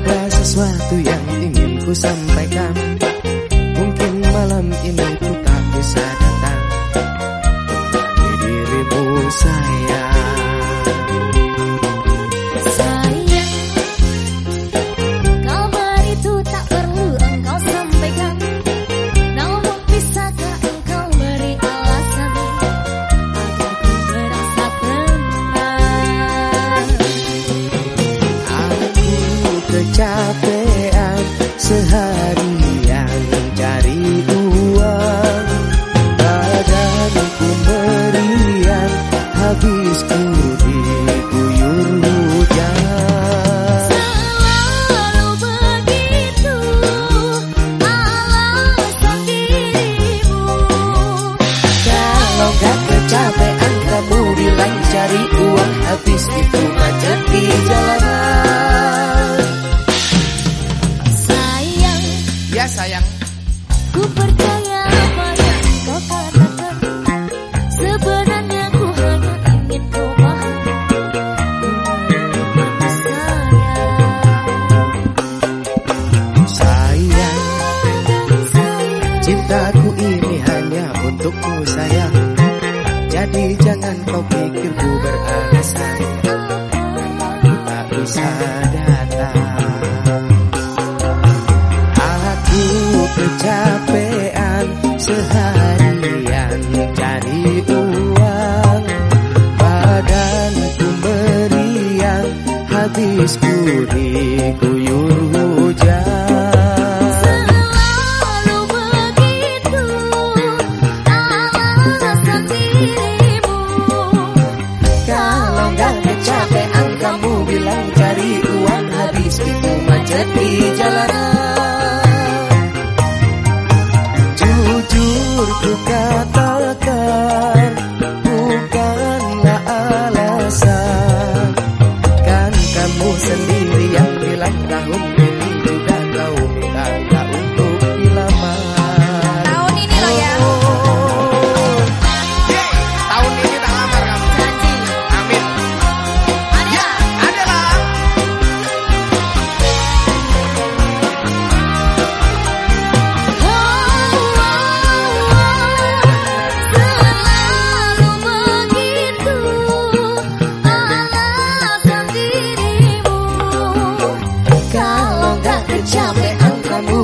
Ada sesuatu yang ingin ku sampaikan. Mungkin malam ini ku tak bisa datang. Di dirimu sayang habis itu macet di jalanan Sayang, Ya sayang. Ku percaya apa yang kau katakan. Sebenarnya ku hanya ingin kau paham. Sayang. Sayang, Cintaku ini hanya untukmu sayang. Jadi jangan kau pikir ku beralasan habis ku diguyur hujan Selalu begitu alasan dirimu. Kalau gak kecapean kamu bilang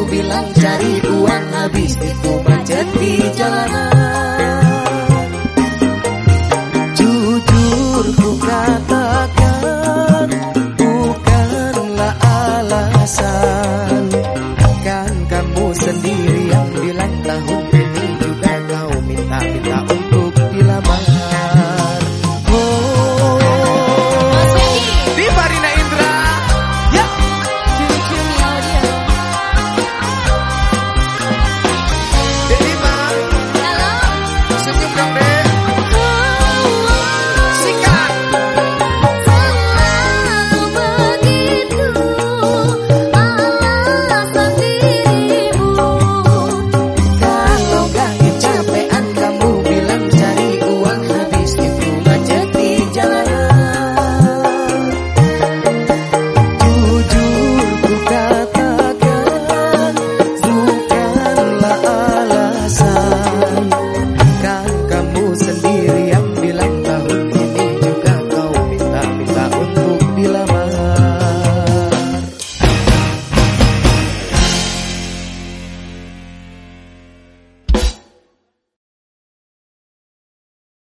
bilang cari uang habis itu macet di jalanan. Jujur ku katakan bukanlah alasan